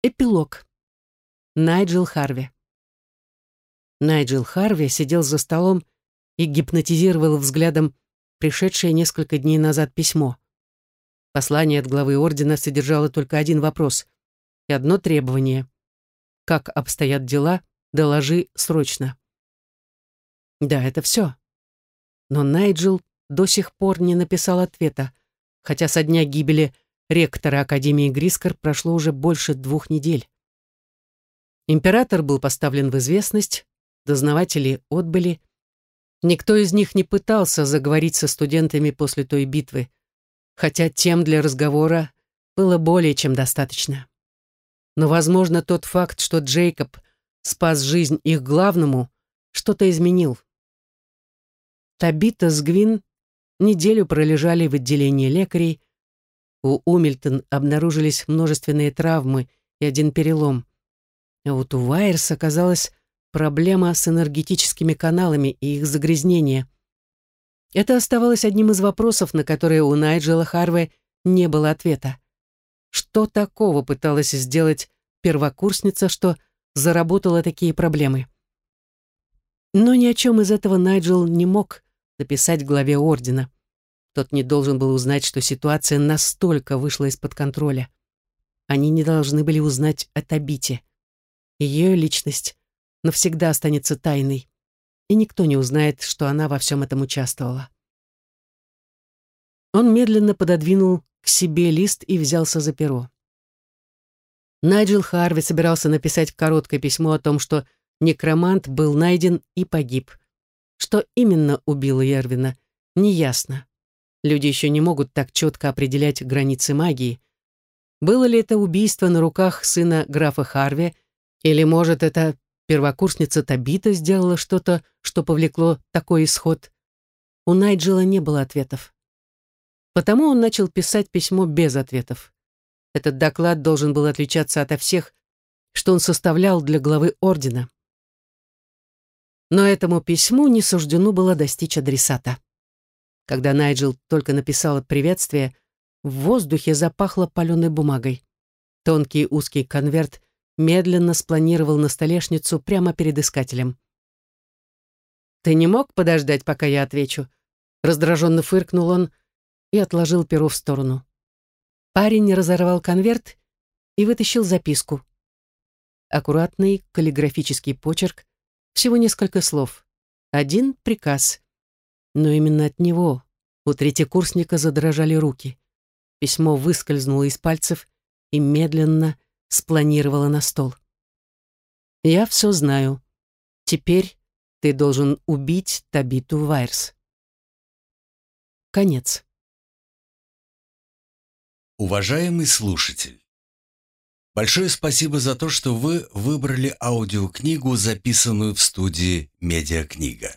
Эпилог. Найджел Харви. Найджел Харви сидел за столом и гипнотизировал взглядом пришедшее несколько дней назад письмо. Послание от главы ордена содержало только один вопрос и одно требование. Как обстоят дела, доложи срочно. Да, это все. Но Найджел до сих пор не написал ответа, хотя со дня гибели ректора Академии Грискор прошло уже больше двух недель. Император был поставлен в известность, дознаватели отбыли. Никто из них не пытался заговорить со студентами после той битвы, хотя тем для разговора было более чем достаточно. Но, возможно, тот факт, что Джейкоб спас жизнь их главному, что-то изменил. Табита с Гвин неделю пролежали в отделении лекарей, у Умильтон обнаружились множественные травмы и один перелом. А вот у Вайерс оказалась проблема с энергетическими каналами и их загрязнение. Это оставалось одним из вопросов, на которые у Найджела Харве не было ответа. Что такого пыталась сделать первокурсница, что заработала такие проблемы? Но ни о чем из этого Найджел не мог написать главе ордена. Тот не должен был узнать, что ситуация настолько вышла из-под контроля. Они не должны были узнать о Табите. Ее личность навсегда останется тайной, и никто не узнает, что она во всем этом участвовала. Он медленно пододвинул к себе лист и взялся за перо. Найджел Харви собирался написать короткое письмо о том, что некромант был найден и погиб. Что именно убило Ервина, неясно. Люди еще не могут так четко определять границы магии. Было ли это убийство на руках сына графа Харви или, может, это первокурсница Табита сделала что-то, что повлекло такой исход? У Найджела не было ответов. Потому он начал писать письмо без ответов. Этот доклад должен был отличаться ото всех, что он составлял для главы ордена. Но этому письму не суждено было достичь адресата. Когда Найджел только написал приветствие, в воздухе запахло паленой бумагой. Тонкий узкий конверт медленно спланировал на столешницу прямо перед искателем. «Ты не мог подождать, пока я отвечу?» Раздраженно фыркнул он и отложил перо в сторону. Парень разорвал конверт и вытащил записку. Аккуратный каллиграфический почерк, всего несколько слов. Один приказ. Но именно от него у третьекурсника задрожали руки. Письмо выскользнуло из пальцев и медленно спланировала на стол. «Я все знаю. Теперь ты должен убить Табиту Вайрс». Конец. Уважаемый слушатель, большое спасибо за то, что вы выбрали аудиокнигу, записанную в студии «Медиакнига».